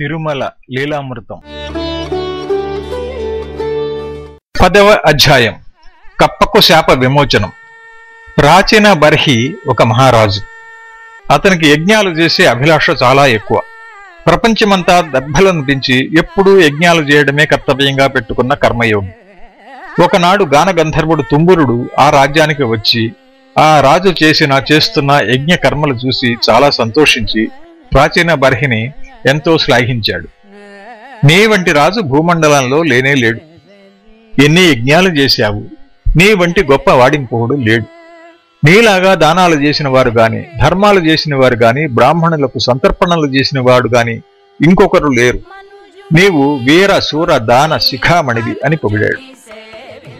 తిరుమల లీలామృతం. పదవ అధ్యాయం. కప్పకు శాప విమోచనం. ప్రాచీన బర్హి ఒక మహారాజు. అతనికి యజ్ఞాలు చేసే అభిలాష చాలా ఎక్కువ. ప్రపంచమంతా దర్భలను పెంచి ఎప్పుడూ యజ్ఞాలు చేయడమే కర్తవ్యంగా పెట్టుకున్న కర్మయోగి. ఒకనాడు గాన గంధర్వుడు తుంబురుడు ఆ రాజ్యానికి వచ్చి ఆ రాజు చేసిన చేస్తున్న యజ్ఞ కర్మలు చూసి చాలా సంతోషించి ప్రాచీన బర్హిని ఎంతో శ్లాఘించాడు. నీ వంటి రాజు భూమండలంలో లేనే లేడు. ఎన్ని యజ్ఞాలు చేశావు? నీ వంటి గొప్ప వాడింపోడు లేడు. నీలాగా దానాలు చేసిన వారు గాని ధర్మాలు చేసిన వారు గాని బ్రాహ్మణులకు సంతర్పణలు చేసిన వాడు గాని ఇంకొకరు లేరు. నీవు వీర శూర దాన శిఖామణివి అని పొగిడాడు.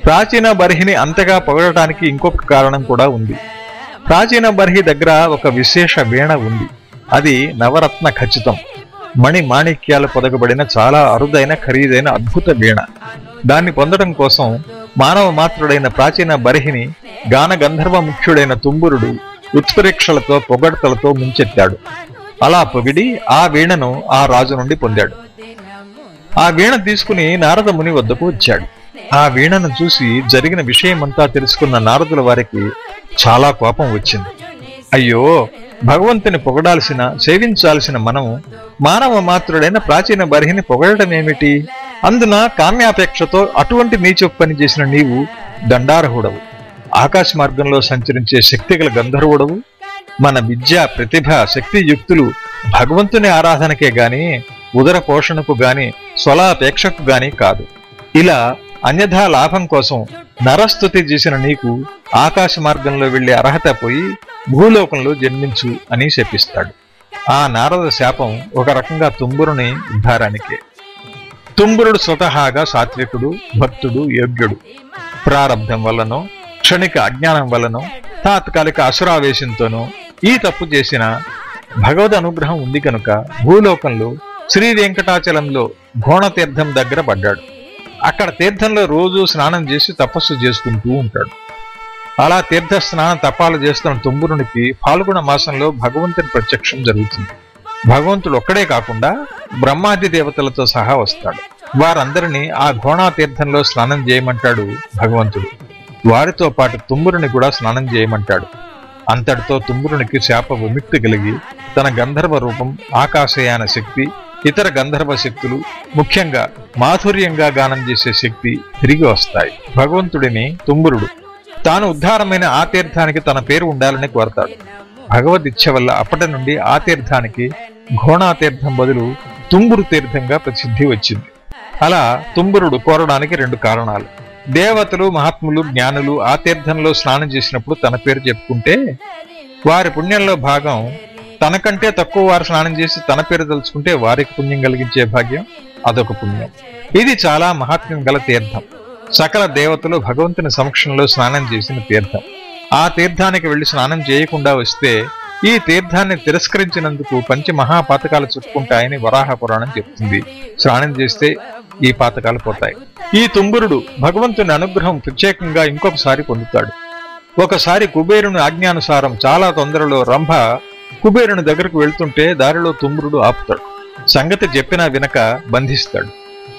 ప్రాచీన బర్హిని అంతగా పొగడటానికి ఇంకొక కారణం కూడా ఉంది. ప్రాచీన బర్హి దగ్గర ఒక విశేష వీణ ఉంది. అది నవరత్న ఖచ్చితం. మణి మాణిక్యాలు పొదగబడిన చాలా అరుదైన ఖరీదైన అద్భుత వీణ. దాన్ని పొందడం కోసం మానవ మాత్రుడైన ప్రాచీన బరిహిని గాన గంధర్వ ముఖ్యుడైన తుంబురుడు ఉత్ప్రేక్షలతో పొగడ్తలతో ముంచెత్తాడు. అలా పొగిడి ఆ వీణను ఆ రాజు నుండి పొందాడు. ఆ వీణ తీసుకుని నారద ముని వద్దకు వచ్చాడు. ఆ వీణను చూసి జరిగిన విషయమంతా తెలుసుకున్న నారదుల వారికి చాలా కోపం వచ్చింది. అయ్యో భగవంతుని పొగడాల్సిన సేవించాల్సిన మనము మానవ మాత్రుడైన ప్రాచీన బరిహిని పొగడటమేమిటి అందున కామ్యాపేక్షతో అటువంటి నీచు పని చేసిన నీవు దండార్హుడవు. ఆకాశ మార్గంలో సంచరించే శక్తిగల గంధర్వుడవు. మన విద్య ప్రతిభ శక్తి యుక్తులు భగవంతుని ఆరాధనకే గాని ఉదర పోషణకు గాని స్వలాపేక్షకు గాని కాదు. ఇలా అన్యథా లాభం కోసం నరస్థుతి చేసిన నీకు ఆకాశ మార్గంలో వెళ్ళే అర్హత పోయి భూలోకంలో జన్మించు అని శపిస్తాడు. ఆ నారద శాపం ఒక రకంగా తుంబురుని ఉద్ధారానికే. తుంబురుడు స్వతహాగా సాత్వికుడు భక్తుడు యోగ్యుడు. ప్రారంధం వల్లనో క్షణిక అజ్ఞానం వల్లనో తాత్కాలిక అసురావేశంతోనో ఈ తప్పు చేసిన భగవద్ అనుగ్రహం ఉంది కనుక భూలోకంలో శ్రీ వెంకటాచలంలో ఘోణతీర్థం దగ్గర పడ్డాడు. అక్కడ తీర్థంలో రోజు స్నానం చేసి తపస్సు చేసుకుంటూ ఉంటాడు. అలా తీర్థ స్నాన తపాలు చేస్తున్న తుంబురునికి ఫాల్గుణ మాసంలో భగవంతుని ప్రత్యక్షం జరుగుతుంది. భగవంతుడు ఒక్కడే కాకుండా బ్రహ్మాది దేవతలతో సహా వస్తాడు. వారందరినీ ఆ ఘోణా తీర్థంలో స్నానం చేయమంటాడు భగవంతుడు. వారితో పాటు తుమ్మురుని కూడా స్నానం చేయమంటాడు. అంతటితో తుంబురునికి శాప విముక్తి కలిగి తన గంధర్వ రూపం ఆకాశయాన శక్తి ఇతర గంధర్వ శక్తులు ముఖ్యంగా మాధుర్యంగా గానం చేసే శక్తి తిరిగి వస్తాయి. భగవంతుడిని తుంబురుడు. తాను ఉద్ధారమైన ఆ తీర్థానికి తన పేరు ఉండాలని కోరతాడు. భగవద్ ఇచ్ఛ వల్ల అప్పటి నుండి ఆ తీర్థానికి ఘోణా తీర్థం బదులు తుంబురు తీర్థంగా ప్రసిద్ధి వచ్చింది. అలా తుంబురుడు కోరడానికి రెండు కారణాలు. దేవతలు మహాత్ములు జ్ఞానులు ఆ తీర్థంలో స్నానం చేసినప్పుడు తన పేరు చెప్పుకుంటే వారి పుణ్యంలో భాగం తనకంటే తక్కువ వారు స్నానం చేసి తన పేరు తలుచుకుంటే వారికి పుణ్యం కలిగించే భాగ్యం అదొక పుణ్యం. ఇది చాలా మహాత్మ్యం గల తీర్థం. సకల దేవతలు భగవంతుని సమక్షంలో స్నానం చేసిన తీర్థం. ఆ తీర్థానికి వెళ్ళి స్నానం చేయకుండా వస్తే ఈ తీర్థాన్ని తిరస్కరించినందుకు పంచ మహాపాతకాలు చుట్టుకుంటాయని వరాహ పురాణం చెప్తుంది. స్నానం చేస్తే ఈ పాతకాలు పోతాయి. ఈ తుంబురుడు భగవంతుని అనుగ్రహం ప్రత్యేకంగా ఇంకొకసారి పొందుతాడు. ఒకసారి కుబేరుని ఆజ్ఞానుసారం చాలా తొందరలో రంభ కుబేరుని దగ్గరకు వెళ్తుంటే దారిలో తుమ్రుడు ఆపుతాడు. సంగతి చెప్పినా వినక బంధిస్తాడు.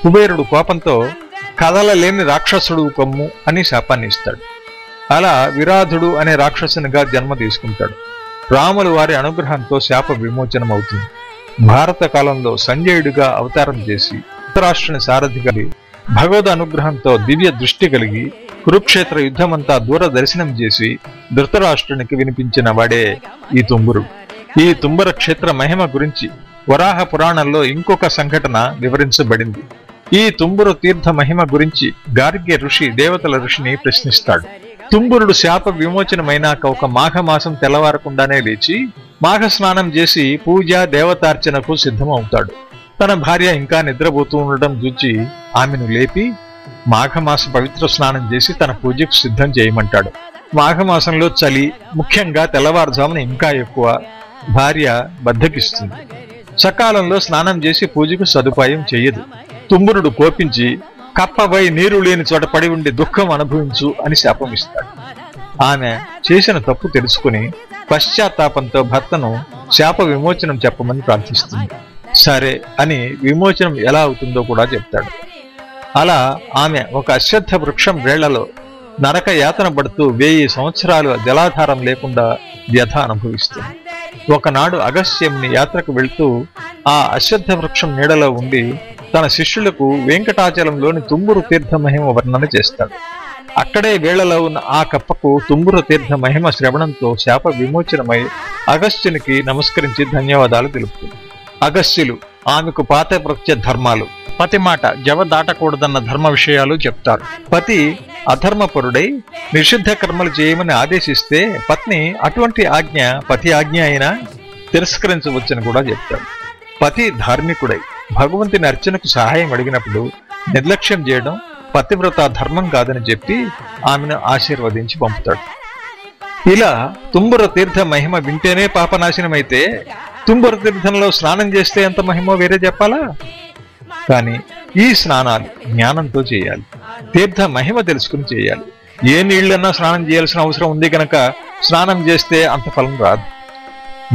కుబేరుడు కోపంతో కదలలేని రాక్షసుడు కొమ్ము అని శాపాన్ని ఇస్తాడు. అలా విరాధుడు అనే రాక్షసునిగా జన్మ తీసుకుంటాడు. రాములు వారి అనుగ్రహంతో శాప విమోచనం అవుతుంది భారత కాలంలో సంజయుడిగా అవతారం చేసి ధృతరాష్ట్రుని సారథిగా భగవద్ అనుగ్రహంతో దివ్య దృష్టి కలిగి కురుక్షేత్ర యుద్ధమంతా దూరదర్శనం చేసి ధృతరాష్ట్రునికి వినిపించిన వాడే ఈ తుంబురు. ఈ తుంబర క్షేత్ర మహిమ గురించి వరాహ పురాణంలో ఇంకొక సంఘటన వివరించబడింది. ఈ తుంబురు తీర్థ మహిమ గురించి గార్గ్య ఋషి దేవతల ఋషిని ప్రశ్నిస్తాడు. తుంబురుడు శాప విమోచనమైనాక ఒక మాఘమాసం తెల్లవారకుండానే లేచి మాఘ స్నానం చేసి పూజ దేవతార్చనకు సిద్ధమవుతాడు. తన భార్య ఇంకా నిద్రపోతూ ఉండడం చూచి ఆమెను లేపి మాఘమాస పవిత్ర స్నానం చేసి తన పూజకు సిద్ధం చేయమంటాడు. మాఘమాసంలో చలి ముఖ్యంగా తెల్లవారుజామున ఇంకా ఎక్కువ భార్య బద్దకిస్తుంది. సకాలంలో స్నానం చేసి పూజకు సదుపాయం చెయ్యదు తుంబురుడు కోపించి కప్పపై నీరు లేని చోట పడి ఉండి దుఃఖం అనుభవించు అని శాపమిస్తాడు ఆమె చేసిన తప్పు తెలుసుకుని పశ్చాత్తాపంతో భర్తను శాప విమోచనం చెప్పమని ప్రార్థిస్తుంది. సరే అని విమోచనం ఎలా అవుతుందో కూడా చెప్తాడు. అలా ఆమె ఒక అశ్వత్థ వృక్షం వేళ్ళలో నరక యాతన పడుతూ వెయ్యి సంవత్సరాలు జలాధారం లేకుండా వ్యథ అనుభవిస్తుంది ఒకనాడు అగస్త్యంని యాత్రకు వెళ్తూ ఆ అశ్వత్థ వృక్షం నీడలో ఉండి తన శిష్యులకు వెంకటాచలంలోని తుమ్మురు తీర్థ మహిమ వర్ణన చేస్తాడు. అక్కడే వేళలో ఉన్న ఆ కప్పకు తుమ్మురు తీర్థ మహిమ శ్రవణంతో శాప విమోచనమై అగస్త్యునికి నమస్కరించి ధన్యవాదాలు తెలుపుతుంది. అగస్త్యులు ఆమెకు పాతప్రత్య ధర్మాలు. పతి మాట జవ దాటకూడదన్న ధర్మ విషయాలు చెప్తారు. పతి అధర్మపరుడై నిషిద్ధ కర్మలు చేయమని ఆదేశిస్తే పత్ని అటువంటి ఆజ్ఞ పతి ఆజ్ఞ అయినా తిరస్కరించవచ్చని కూడా చెప్తాడు. పతి ధార్మికుడై భగవంతుని అర్చనకు సహాయం అడిగినప్పుడు నిర్లక్ష్యం చేయడం పతివ్రత ధర్మం కాదని చెప్పి ఆమెను ఆశీర్వదించి పంపుతాడు. ఇలా తుంబుర తీర్థ మహిమ వింటేనే పాపనాశనమైతే తుంబుర తీర్థంలో స్నానం చేస్తే ఎంత మహిమో వేరే చెప్పాలా? కానీ ఈ స్నానాలు జ్ఞానంతో చేయాలి. తీర్థ మహిమ తెలుసుకుని చేయాలి. ఏ నీళ్ళన్నా స్నానం చేయాల్సిన అవసరం ఉంది కనుక స్నానం చేస్తే అంత ఫలం రాదు.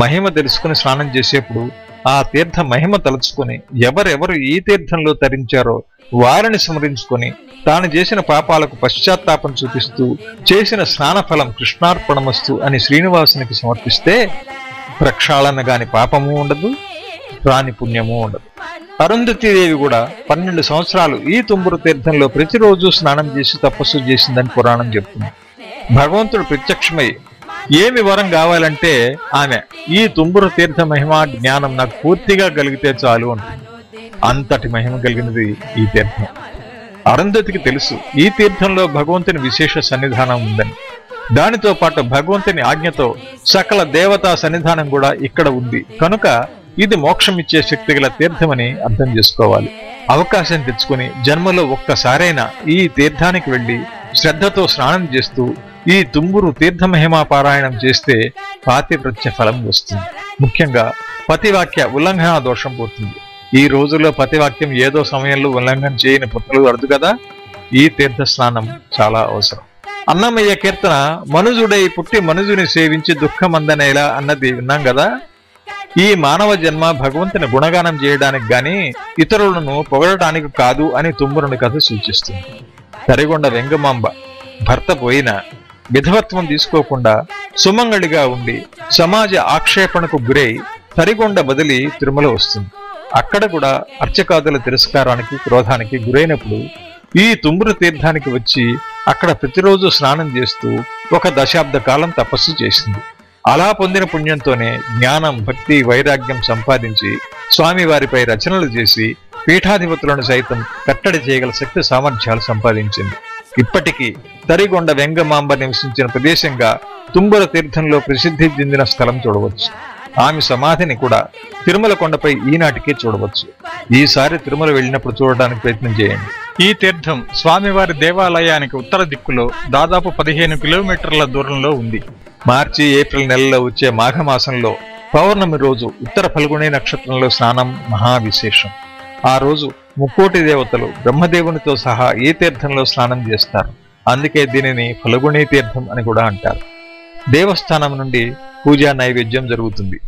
మహిమ తెలుసుకుని స్నానం చేసేప్పుడు ఆ తీర్థ మహిమ తలుచుకుని ఎవరెవరు ఈ తీర్థంలో తరించారో వారిని స్మరించుకొని తాను చేసిన పాపాలకు పశ్చాత్తాపం చూపిస్తూ చేసిన స్నాన ఫలం కృష్ణార్పణమస్తు అని శ్రీనివాసునికి సమర్పిస్తే ప్రక్షాళన గాని పాపము ఉండదు. రాని పుణ్యము ఉండదు. అరుంధతీదేవి కూడా పన్నెండు సంవత్సరాలు ఈ తుంబురు తీర్థంలో ప్రతిరోజు స్నానం చేసి తపస్సు చేసిందని పురాణం చెప్తుంది. భగవంతుడు ప్రత్యక్షమై ఏమి వరం కావాలంటే ఆమె ఈ తుంబురు తీర్థ మహిమ జ్ఞానం నాకు పూర్తిగా కలిగితే చాలు అంటుంది. అంతటి మహిమ కలిగినది ఈ తీర్థం. అరుంధతికి తెలుసు ఈ తీర్థంలో భగవంతుని విశేష సన్నిధానం ఉందని. దానితో పాటు భగవంతుని ఆజ్ఞతో సకల దేవతా సన్నిధానం కూడా ఇక్కడ ఉంది. కనుక ఇది మోక్షం ఇచ్చే శక్తి గల తీర్థమని అర్థం చేసుకోవాలి. అవకాశం తెచ్చుకుని జన్మలో ఒక్కసారైనా ఈ తీర్థానికి వెళ్ళి శ్రద్ధతో స్నానం చేస్తూ ఈ తుంబురు తీర్థ మహిమా పారాయణం చేస్తే పాతివృత్య ఫలం వస్తుంది. ముఖ్యంగా పతివాక్య ఉల్లంఘన దోషం పోతుంది. ఈ రోజుల్లో పతివాక్యం ఏదో సమయంలో ఉల్లంఘన చేయని పుత్రులు అరుదు కదా? ఈ తీర్థ స్నానం చాలా అవసరం. అన్నమయ్య కీర్తన మనుజుడై పుట్టి మనుజుని సేవించి దుఃఖమందనేలా అన్నది విన్నాం కదా? ఈ మానవ జన్మ భగవంతుని గుణగానం చేయడానికి గాని ఇతరులను పొగడటానికి కాదు అని తుమ్మురుని కథ సూచిస్తుంది. తరిగొండ వెంగమాంబ భర్త పోయిన విధవత్వం తీసుకోకుండా సుమంగళిగా ఉండి సమాజ ఆక్షేపణకు గురై తరిగొండ బదిలి తిరుమల వస్తుంది. అక్కడ కూడా అర్చకాదుల తిరస్కారానికి క్రోధానికి గురైనప్పుడు ఈ తుంబురు తీర్థానికి వచ్చి అక్కడ ప్రతిరోజు స్నానం చేస్తూ ఒక దశాబ్ద కాలం తపస్సు చేసింది. అలా పొందిన పుణ్యంతోనే జ్ఞానం భక్తి వైరాగ్యం సంపాదించి స్వామివారిపై రచనలు చేసి పీఠాధిపతులను సైతం కట్టడి చేయగల శక్తి సామర్థ్యాలు సంపాదించింది. ఇప్పటికీ తరిగొండ వెంగమాంబ నివసించిన ప్రదేశంగా తుంబర తీర్థంలో ప్రసిద్ధి చెందిన స్థలం చూడవచ్చు. ఆమె సమాధిని కూడా తిరుమల కొండపై ఈనాటికే చూడవచ్చు. ఈసారి తిరుమల వెళ్ళినప్పుడు చూడడానికి ప్రయత్నం చేయండి. ఈ తీర్థం స్వామివారి దేవాలయానికి ఉత్తర దిక్కులో దాదాపు పదిహేను కిలోమీటర్ల దూరంలో ఉంది. మార్చి ఏప్రిల్ నెలలో వచ్చే మాఘమాసంలో పౌర్ణమి రోజు ఉత్తర ఫల్గుణి నక్షత్రంలో స్నానం మహా విశేషం ఆ రోజు ముక్కోటి దేవతలు బ్రహ్మదేవునితో సహా ఈ తీర్థంలో స్నానం చేస్తారు? అందుకే దీనిని ఫల్గుణి తీర్థం అని కూడా అంటారు. దేవస్థానం నుండి పూజా నైవేద్యం జరుగుతుంది.